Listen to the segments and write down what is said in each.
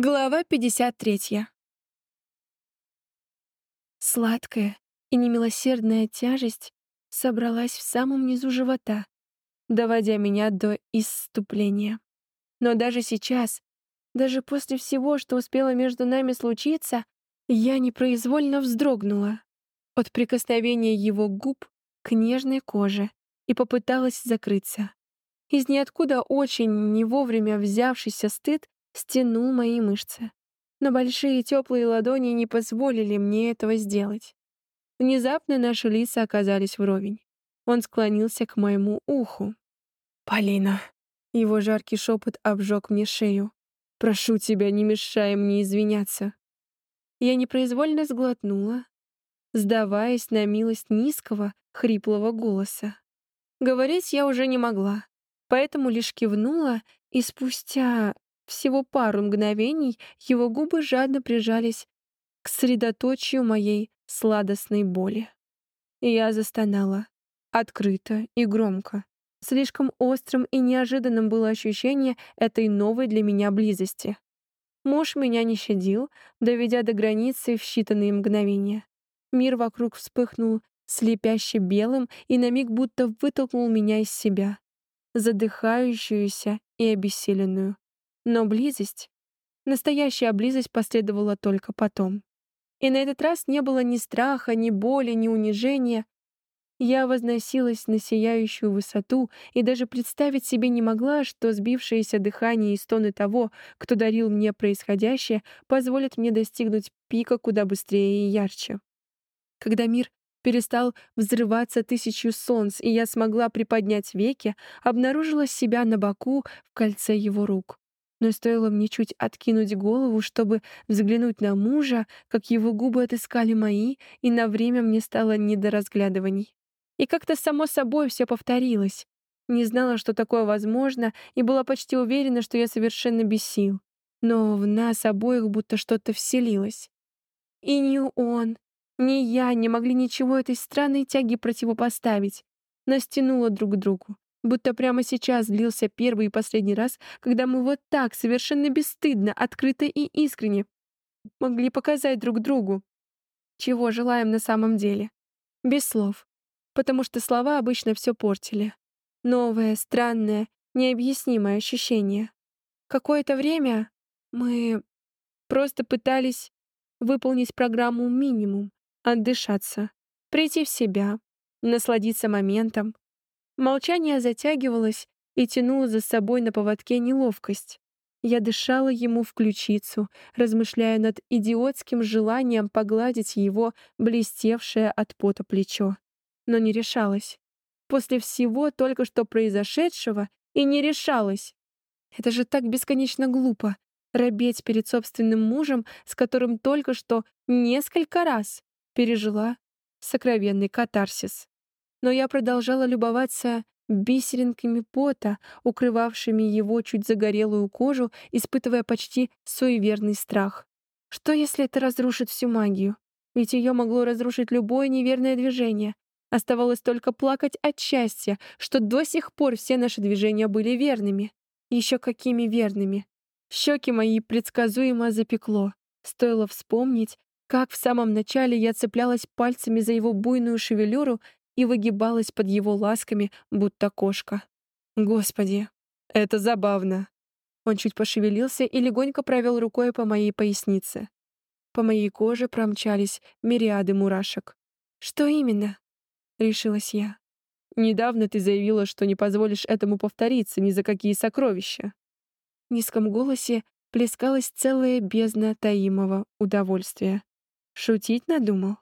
Глава 53. Сладкая и немилосердная тяжесть собралась в самом низу живота, доводя меня до исступления. Но даже сейчас, даже после всего, что успело между нами случиться, я непроизвольно вздрогнула от прикосновения его губ к нежной коже и попыталась закрыться. Из ниоткуда очень не вовремя взявшийся стыд стянул мои мышцы. Но большие теплые ладони не позволили мне этого сделать. Внезапно наши лица оказались вровень. Он склонился к моему уху. «Полина!» Его жаркий шепот обжег мне шею. «Прошу тебя, не мешай мне извиняться». Я непроизвольно сглотнула, сдаваясь на милость низкого, хриплого голоса. Говорить я уже не могла, поэтому лишь кивнула, и спустя всего пару мгновений его губы жадно прижались к средоточию моей сладостной боли. Я застонала, открыто и громко. Слишком острым и неожиданным было ощущение этой новой для меня близости. Муж меня не щадил, доведя до границы в считанные мгновения. Мир вокруг вспыхнул слепяще белым и на миг будто вытолкнул меня из себя, задыхающуюся и обессиленную. Но близость, настоящая близость последовала только потом. И на этот раз не было ни страха, ни боли, ни унижения. Я возносилась на сияющую высоту и даже представить себе не могла, что сбившееся дыхание и стоны того, кто дарил мне происходящее, позволят мне достигнуть пика куда быстрее и ярче. Когда мир перестал взрываться тысячу солнц, и я смогла приподнять веки, обнаружила себя на боку в кольце его рук. Но стоило мне чуть откинуть голову, чтобы взглянуть на мужа, как его губы отыскали мои, и на время мне стало не до разглядываний. И как-то само собой все повторилось. Не знала, что такое возможно, и была почти уверена, что я совершенно без сил. Но в нас обоих будто что-то вселилось. И ни он, ни я не могли ничего этой странной тяги противопоставить. Нас тянуло друг к другу. Будто прямо сейчас длился первый и последний раз, когда мы вот так, совершенно бесстыдно, открыто и искренне могли показать друг другу, чего желаем на самом деле. Без слов. Потому что слова обычно все портили. Новое, странное, необъяснимое ощущение. Какое-то время мы просто пытались выполнить программу минимум, отдышаться, прийти в себя, насладиться моментом, Молчание затягивалось и тянуло за собой на поводке неловкость. Я дышала ему в ключицу, размышляя над идиотским желанием погладить его блестевшее от пота плечо. Но не решалась. После всего только что произошедшего и не решалась. Это же так бесконечно глупо — робеть перед собственным мужем, с которым только что несколько раз пережила сокровенный катарсис но я продолжала любоваться бисеринками пота, укрывавшими его чуть загорелую кожу, испытывая почти суеверный страх. Что, если это разрушит всю магию? Ведь ее могло разрушить любое неверное движение. Оставалось только плакать от счастья, что до сих пор все наши движения были верными. Еще какими верными. Щеки мои предсказуемо запекло. Стоило вспомнить, как в самом начале я цеплялась пальцами за его буйную шевелюру и выгибалась под его ласками, будто кошка. Господи, это забавно. Он чуть пошевелился и легонько провел рукой по моей пояснице. По моей коже промчались мириады мурашек. «Что именно?» — решилась я. «Недавно ты заявила, что не позволишь этому повториться ни за какие сокровища». В низком голосе плескалась целая бездна таимого удовольствия. Шутить надумал?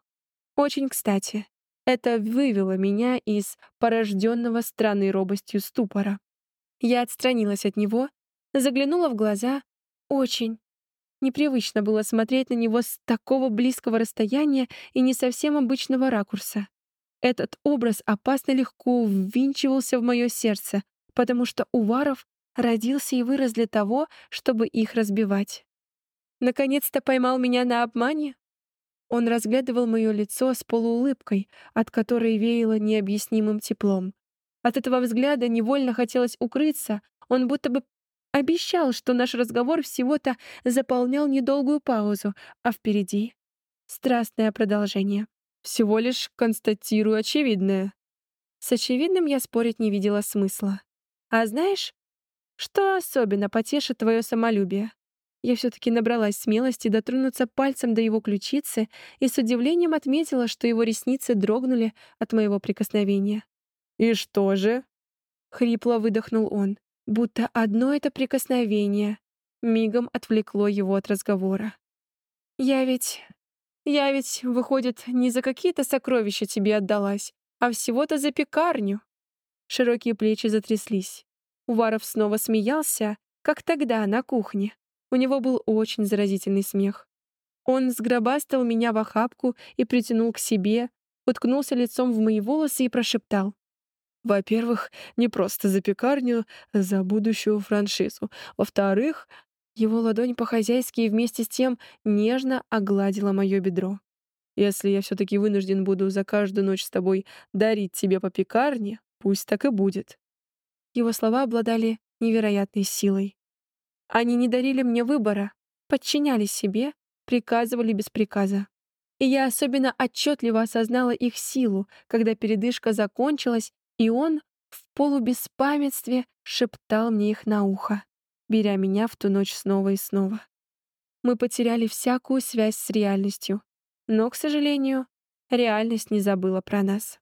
Очень кстати. Это вывело меня из порожденного странной робостью ступора. Я отстранилась от него, заглянула в глаза. Очень. Непривычно было смотреть на него с такого близкого расстояния и не совсем обычного ракурса. Этот образ опасно легко ввинчивался в мое сердце, потому что Уваров родился и вырос для того, чтобы их разбивать. Наконец-то поймал меня на обмане? Он разглядывал мое лицо с полуулыбкой, от которой веяло необъяснимым теплом. От этого взгляда невольно хотелось укрыться, он будто бы Обещал, что наш разговор всего-то заполнял недолгую паузу, а впереди — страстное продолжение. Всего лишь констатирую очевидное. С очевидным я спорить не видела смысла. А знаешь, что особенно потешит твое самолюбие? Я все-таки набралась смелости дотронуться пальцем до его ключицы и с удивлением отметила, что его ресницы дрогнули от моего прикосновения. «И что же?» — хрипло выдохнул он, будто одно это прикосновение мигом отвлекло его от разговора. «Я ведь... я ведь, выходит, не за какие-то сокровища тебе отдалась, а всего-то за пекарню». Широкие плечи затряслись. Уваров снова смеялся, как тогда, на кухне. У него был очень заразительный смех. Он сгробастал меня в охапку и притянул к себе, уткнулся лицом в мои волосы и прошептал. «Во-первых, не просто за пекарню, а за будущую франшизу. Во-вторых, его ладонь по-хозяйски и вместе с тем нежно огладила мое бедро. Если я все-таки вынужден буду за каждую ночь с тобой дарить тебе по пекарне, пусть так и будет». Его слова обладали невероятной силой. Они не дарили мне выбора, подчинялись себе, приказывали без приказа. И я особенно отчетливо осознала их силу, когда передышка закончилась, и он в полубеспамятстве шептал мне их на ухо, беря меня в ту ночь снова и снова. Мы потеряли всякую связь с реальностью, но, к сожалению, реальность не забыла про нас.